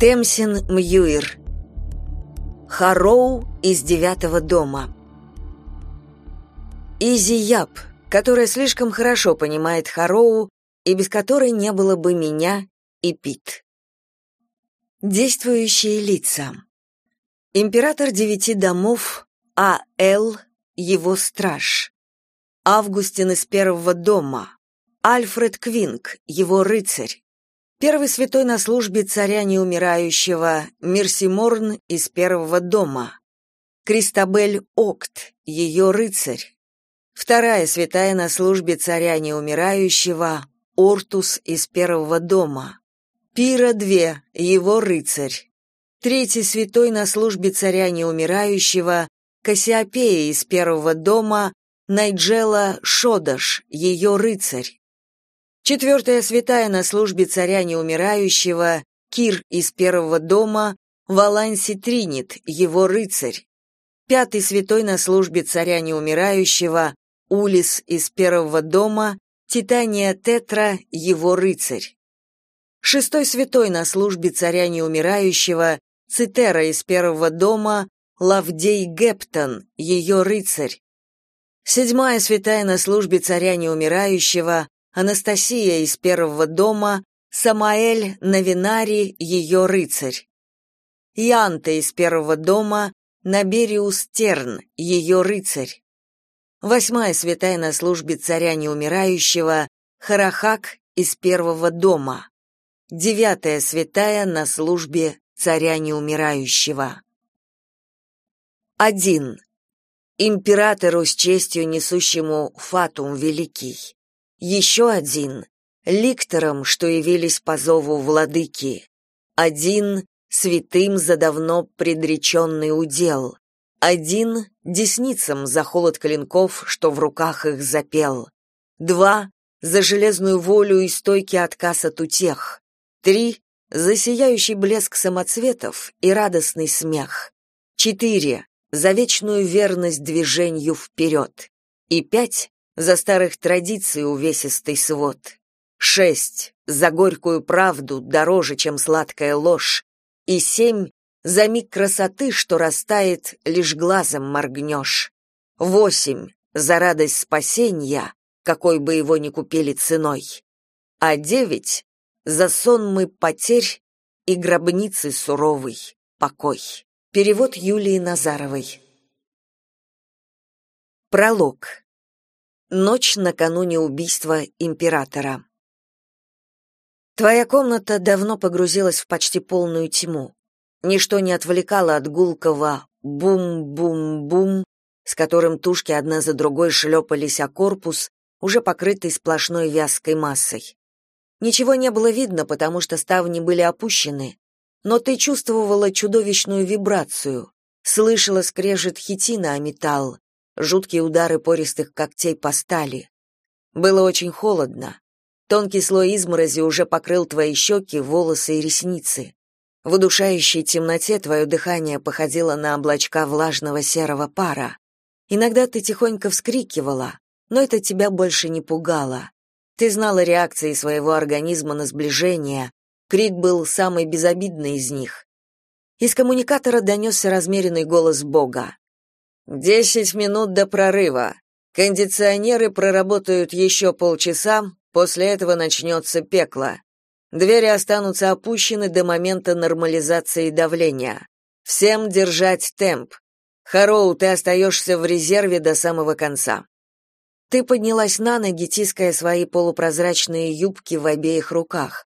Темсин Мьюир. Хароу из девятого дома. Изи Яб, которая слишком хорошо понимает Хароу и без которой не было бы меня и Пит. Действующие лица. Император девяти домов А.Л. Его страж. Августин из первого дома. Альфред Квинг, его рыцарь. Первый святой на службе царя неумирающего Мерсиморн из первого дома. Кристабель Окт, ее рыцарь. Вторая святая на службе царя неумирающего Ортус из первого дома. Пира II, его рыцарь. Третий святой на службе царя неумирающего Кассиопея из первого дома Найджела Шодаш, ее рыцарь. Четвертая святая на службе царя неумирающего, Кир из первого дома, Валанси Тринит, его рыцарь. Пятый святой на службе царя неумирающего, Улис из первого дома, Титания Тетра, его рыцарь. Шестой святой на службе царя неумирающего, Цитера из первого дома, Лавдей Гептон, ее рыцарь. Седьмая святая на службе царя неумирающего, Анастасия из первого дома, Самаэль Навинари, ее рыцарь. Янта из первого дома, Набериус Терн, ее рыцарь. Восьмая святая на службе царя неумирающего, Харахак из первого дома. Девятая святая на службе царя неумирающего. Один. Императору с честью несущему фатум великий. Еще один — ликторам, что явились по зову владыки. Один — святым за давно предреченный удел. Один — десницам за холод клинков, что в руках их запел. Два — за железную волю и стойкий отказ от утех. Три — за сияющий блеск самоцветов и радостный смех. Четыре — за вечную верность движению вперед. И пять за старых традиций увесистый свод. Шесть — за горькую правду дороже, чем сладкая ложь. И семь — за миг красоты, что растает, лишь глазом моргнешь. Восемь — за радость спасения, какой бы его ни купили ценой. А девять — за сонмы потерь и гробницы суровый покой. Перевод Юлии Назаровой. Пролог. Ночь накануне убийства императора. Твоя комната давно погрузилась в почти полную тьму. Ничто не отвлекало от гулкого бум-бум-бум, с которым тушки одна за другой шлепались о корпус, уже покрытый сплошной вязкой массой. Ничего не было видно, потому что ставни были опущены, но ты чувствовала чудовищную вибрацию, слышала скрежет хитина о металл, жуткие удары пористых когтей по стали. Было очень холодно. Тонкий слой изморози уже покрыл твои щеки, волосы и ресницы. В удушающей темноте твое дыхание походило на облачка влажного серого пара. Иногда ты тихонько вскрикивала, но это тебя больше не пугало. Ты знала реакции своего организма на сближение. Крик был самый безобидный из них. Из коммуникатора донесся размеренный голос Бога. Десять минут до прорыва. Кондиционеры проработают еще полчаса, после этого начнется пекло. Двери останутся опущены до момента нормализации давления. Всем держать темп. Хароу, ты остаешься в резерве до самого конца. Ты поднялась на ноги, тиская свои полупрозрачные юбки в обеих руках.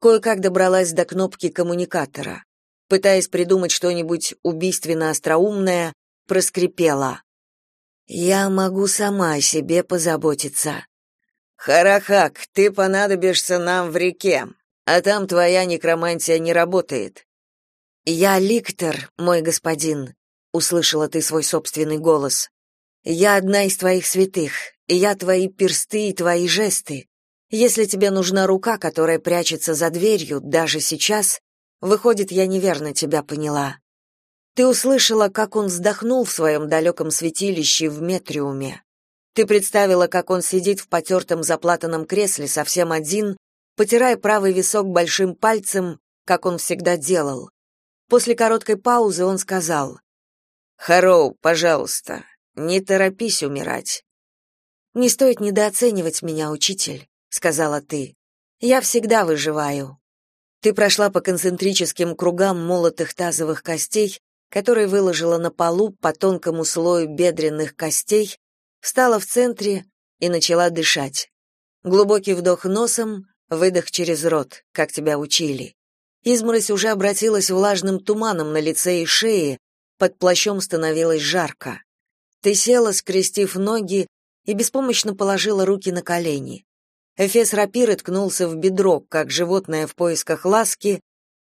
Кое-как добралась до кнопки коммуникатора. Пытаясь придумать что-нибудь убийственно остроумное, проскрипела. «Я могу сама о себе позаботиться». «Харахак, ты понадобишься нам в реке, а там твоя некромантия не работает». «Я ликтор, мой господин», — услышала ты свой собственный голос. «Я одна из твоих святых, и я твои персты и твои жесты. Если тебе нужна рука, которая прячется за дверью, даже сейчас, выходит, я неверно тебя поняла. Ты услышала, как он вздохнул в своем далеком святилище в Метриуме. Ты представила, как он сидит в потертом заплатанном кресле совсем один, потирая правый висок большим пальцем как он всегда делал. После короткой паузы он сказал, «Хароу, пожалуйста, не торопись умирать». «Не стоит недооценивать меня, учитель», — сказала ты. «Я всегда выживаю». Ты прошла по концентрическим кругам молотых тазовых костей, которые выложила на полу по тонкому слою бедренных костей, встала в центре и начала дышать. Глубокий вдох носом, выдох через рот, как тебя учили. Изморозь уже обратилась влажным туманом на лице и шее, под плащом становилось жарко. Ты села, скрестив ноги, и беспомощно положила руки на колени. Эфес рапиры ткнулся в бедро, как животное в поисках ласки,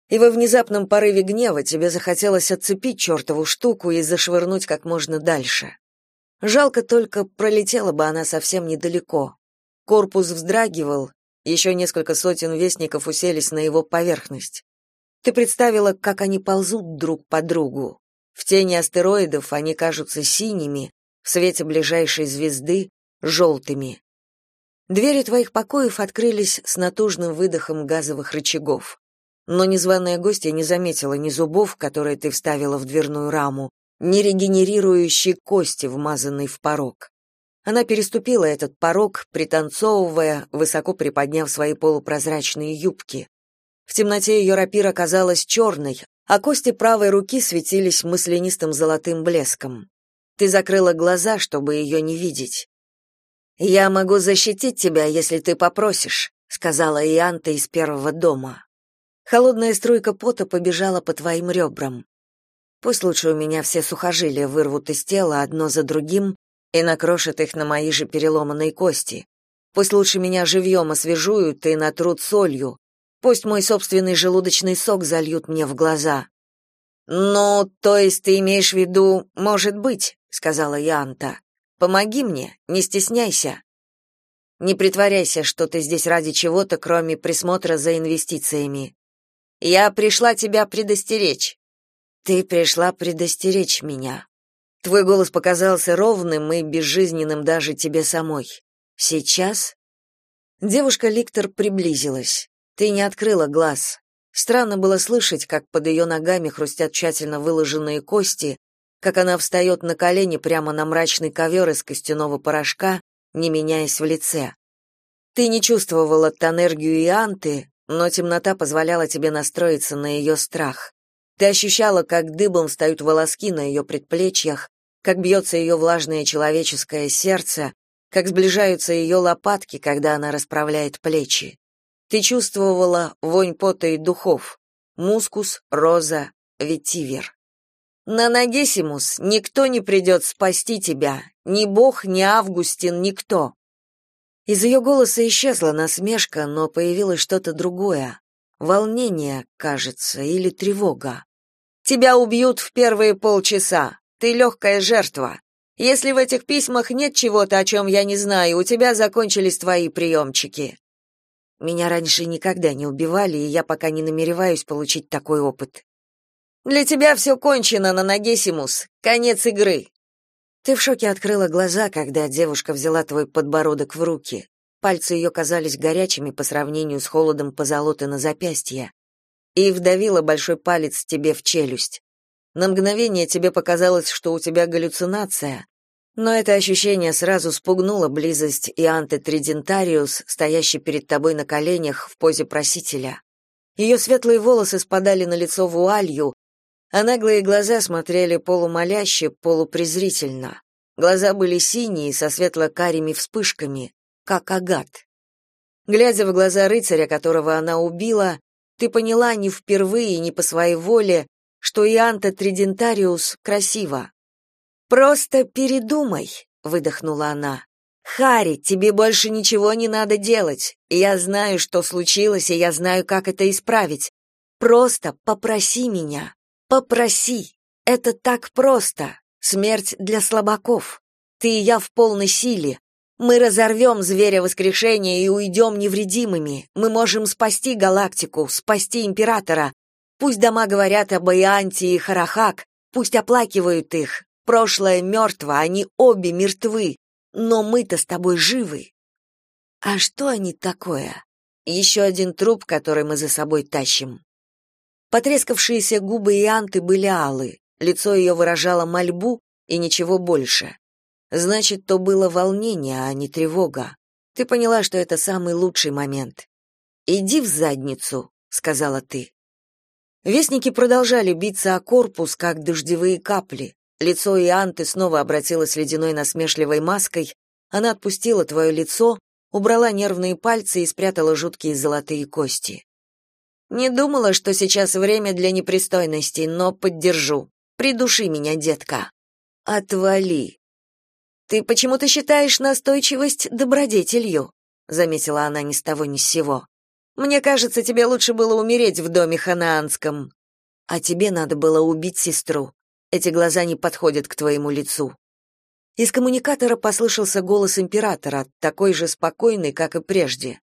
и во внезапном порыве гнева тебе захотелось отцепить чертову штуку и зашвырнуть как можно дальше. Жалко только, пролетела бы она совсем недалеко. Корпус вздрагивал, еще несколько сотен вестников уселись на его поверхность. Ты представила, как они ползут друг по другу. В тени астероидов они кажутся синими, в свете ближайшей звезды — желтыми. Двери твоих покоев открылись с натужным выдохом газовых рычагов. Но незваная гостья не заметила ни зубов, которые ты вставила в дверную раму, ни регенерирующей кости, вмазанной в порог. Она переступила этот порог, пританцовывая, высоко приподняв свои полупрозрачные юбки. В темноте ее рапира казалась черной, а кости правой руки светились мысленистым золотым блеском. Ты закрыла глаза, чтобы ее не видеть. «Я могу защитить тебя, если ты попросишь», — сказала Ианта из первого дома. Холодная струйка пота побежала по твоим ребрам. Пусть лучше у меня все сухожилия вырвут из тела одно за другим и накрошат их на мои же переломанные кости. Пусть лучше меня живьем освежуют и натрут солью. Пусть мой собственный желудочный сок зальют мне в глаза. «Ну, то есть ты имеешь в виду, может быть», — сказала Янта. Помоги мне, не стесняйся. Не притворяйся, что ты здесь ради чего-то, кроме присмотра за инвестициями. Я пришла тебя предостеречь. Ты пришла предостеречь меня. Твой голос показался ровным и безжизненным даже тебе самой. Сейчас Девушка Ликтор приблизилась. Ты не открыла глаз. Странно было слышать, как под ее ногами хрустят тщательно выложенные кости, как она встает на колени прямо на мрачный ковер из костяного порошка, не меняясь в лице. Ты не чувствовала тонергию и анты, но темнота позволяла тебе настроиться на ее страх. Ты ощущала, как дыбом встают волоски на ее предплечьях, как бьется ее влажное человеческое сердце, как сближаются ее лопатки, когда она расправляет плечи. Ты чувствовала вонь пота и духов, мускус, роза, ветивер. На Нагесимус никто не придет спасти тебя, ни бог, ни Августин, никто. Из ее голоса исчезла насмешка, но появилось что-то другое. Волнение, кажется, или тревога. Тебя убьют в первые полчаса. Ты легкая жертва. Если в этих письмах нет чего-то, о чем я не знаю, у тебя закончились твои приемчики. Меня раньше никогда не убивали, и я пока не намереваюсь получить такой опыт. Для тебя все кончено на ноге, Симус. Конец игры. Ты в шоке открыла глаза, когда девушка взяла твой подбородок в руки. Пальцы ее казались горячими по сравнению с холодом позолоты на запястье. И вдавила большой палец тебе в челюсть. На мгновение тебе показалось, что у тебя галлюцинация, но это ощущение сразу спугнуло близость Ианты Тридентариус, стоящей перед тобой на коленях в позе просителя. Ее светлые волосы спадали на лицо вуалью, а наглые глаза смотрели полумоляще, полупрезрительно. Глаза были синие, со светло-карими вспышками, как агат. Глядя в глаза рыцаря, которого она убила, ты поняла не впервые и не по своей воле, что Ианта Тридентариус красива. «Просто передумай», — выдохнула она. «Харри, тебе больше ничего не надо делать. Я знаю, что случилось, и я знаю, как это исправить. Просто попроси меня». Попроси. Это так просто. Смерть для слабаков. Ты и я в полной силе. Мы разорвем зверя воскрешения и уйдем невредимыми. Мы можем спасти галактику, спасти императора. Пусть дома говорят об Ианте и Харахак, пусть оплакивают их. Прошлое мертво, они обе мертвы. Но мы-то с тобой живы. А что они такое? Еще один труп, который мы за собой тащим. Потрескавшиеся губы Ианты были алы, лицо ее выражало мольбу и ничего больше. Значит, то было волнение, а не тревога. Ты поняла, что это самый лучший момент. «Иди в задницу», — сказала ты. Вестники продолжали биться о корпус, как дождевые капли. Лицо Ианты снова обратилось ледяной насмешливой маской. Она отпустила твое лицо, убрала нервные пальцы и спрятала жуткие золотые кости. Не думала, что сейчас время для непристойностей, но поддержу. Придуши меня, детка. Отвали. Ты почему-то считаешь настойчивость добродетелью, заметила она ни с того ни с сего. Мне кажется, тебе лучше было умереть в доме ханаанском. А тебе надо было убить сестру. Эти глаза не подходят к твоему лицу. Из коммуникатора послышался голос императора, такой же спокойный, как и прежде.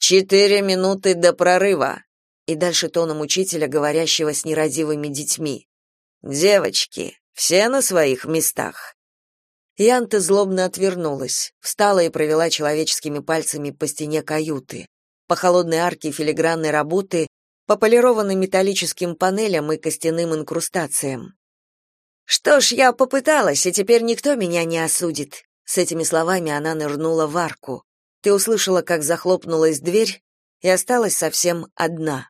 «Четыре минуты до прорыва!» И дальше тоном учителя, говорящего с нерадивыми детьми. «Девочки, все на своих местах!» Янта злобно отвернулась, встала и провела человеческими пальцами по стене каюты по холодной арке филигранной работы, по полированным металлическим панелям и костяным инкрустациям. Что ж, я попыталась, и теперь никто меня не осудит. С этими словами она нырнула в арку. Ты услышала, как захлопнулась дверь, и осталась совсем одна.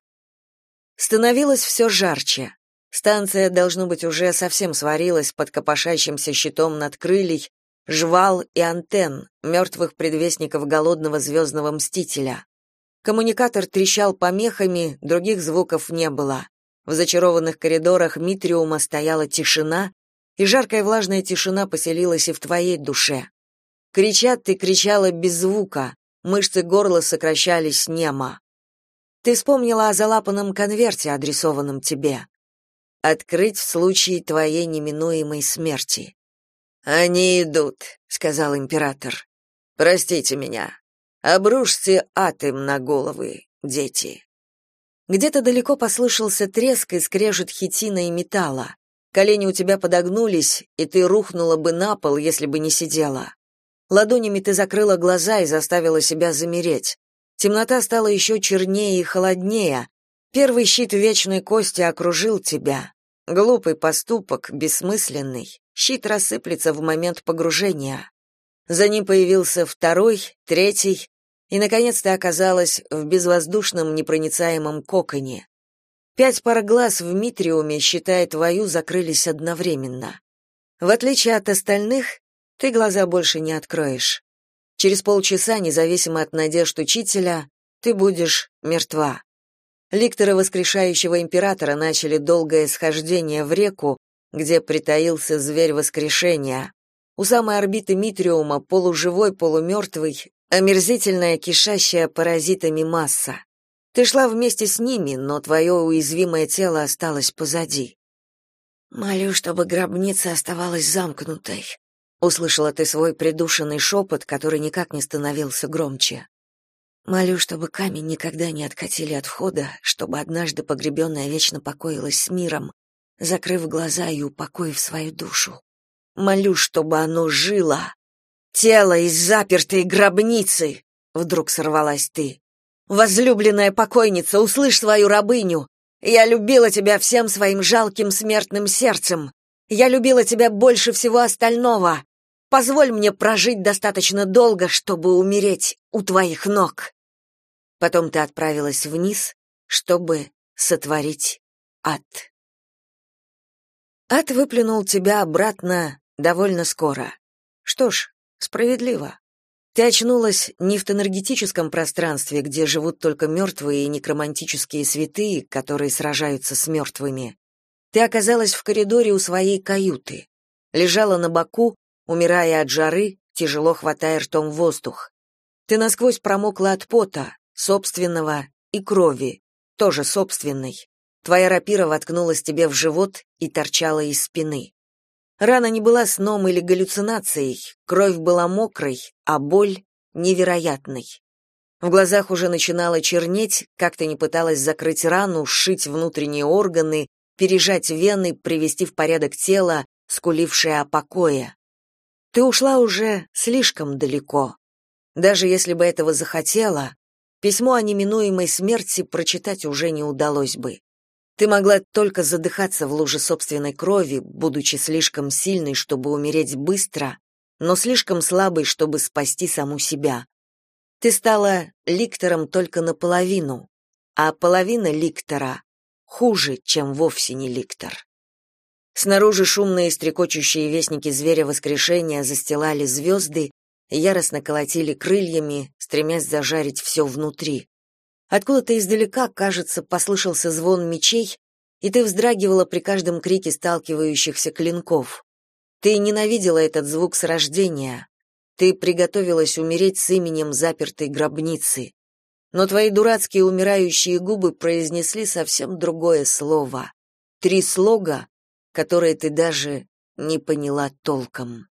Становилось все жарче. Станция, должно быть, уже совсем сварилась под копошащимся щитом над крыльей, жвал и антенн, мертвых предвестников голодного звездного мстителя. Коммуникатор трещал помехами, других звуков не было. В зачарованных коридорах Митриума стояла тишина, и жаркая влажная тишина поселилась и в твоей душе. Кричат ты кричала без звука, мышцы горла сокращались немо. Ты вспомнила о залапанном конверте, адресованном тебе. Открыть в случае твоей неминуемой смерти. Они идут, сказал император. Простите меня. Обрушьте ад им на головы, дети. Где-то далеко послышался треск и скрежет хитина и металла. Колени у тебя подогнулись, и ты рухнула бы на пол, если бы не сидела. Ладонями ты закрыла глаза и заставила себя замереть. Темнота стала еще чернее и холоднее. Первый щит вечной кости окружил тебя. Глупый поступок, бессмысленный. Щит рассыплется в момент погружения. За ним появился второй, третий, и, наконец, то оказалась в безвоздушном непроницаемом коконе. Пять пар глаз в Митриуме, считая твою, закрылись одновременно. В отличие от остальных, ты глаза больше не откроешь. Через полчаса, независимо от надежд учителя, ты будешь мертва. Ликторы воскрешающего императора начали долгое схождение в реку, где притаился зверь воскрешения. У самой орбиты Митриума, полуживой, полумертвый, омерзительная, кишащая паразитами масса. Ты шла вместе с ними, но твое уязвимое тело осталось позади. Молю, чтобы гробница оставалась замкнутой. Услышала ты свой придушенный шепот, который никак не становился громче. Молю, чтобы камень никогда не откатили от входа, чтобы однажды погребенная вечно покоилась с миром, закрыв глаза и упокоив свою душу. Молю, чтобы оно жило, Тело из запертой гробницы, вдруг сорвалась ты. Возлюбленная покойница, услышь свою рабыню. Я любила тебя всем своим жалким смертным сердцем. Я любила тебя больше всего остального. Позволь мне прожить достаточно долго, чтобы умереть у твоих ног. Потом ты отправилась вниз, чтобы сотворить ад. Ад выплюнул тебя обратно довольно скоро. Что ж, Справедливо. Ты очнулась не в тенергетическом пространстве, где живут только мертвые и некромантические святые, которые сражаются с мертвыми. Ты оказалась в коридоре у своей каюты. Лежала на боку, умирая от жары, тяжело хватая ртом воздух. Ты насквозь промокла от пота, собственного и крови, тоже собственной. Твоя рапира воткнулась тебе в живот и торчала из спины. Рана не была сном или галлюцинацией, кровь была мокрой, а боль невероятной. В глазах уже начинало чернеть, как ты не пыталась закрыть рану, сшить внутренние органы, пережать вены, привести в порядок тело, скулившее о покое. Ты ушла уже слишком далеко. Даже если бы этого захотела, письмо о неминуемой смерти прочитать уже не удалось бы. Ты могла только задыхаться в луже собственной крови, будучи слишком сильной, чтобы умереть быстро, но слишком слабой, чтобы спасти саму себя. Ты стала ликтором только наполовину, а половина ликтора хуже, чем вовсе не ликтор. Снаружи шумные стрекочущие вестники зверя воскрешения застилали звезды, яростно колотили крыльями, стремясь зажарить все внутри. Откуда-то издалека, кажется, послышался звон мечей, и ты вздрагивала при каждом крике сталкивающихся клинков. Ты ненавидела этот звук с рождения. Ты приготовилась умереть с именем запертой гробницы. Но твои дурацкие умирающие губы произнесли совсем другое слово. Три слога, которые ты даже не поняла толком.